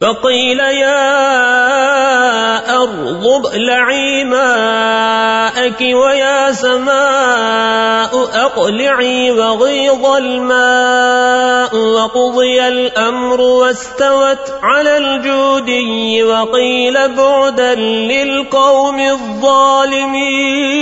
فقيل يا أرض ابلعي ماءك ويا سماء أقلعي وغيض الماء وقضي الأمر واستوت على الجودي وقيل بعدا للقوم الظالمين.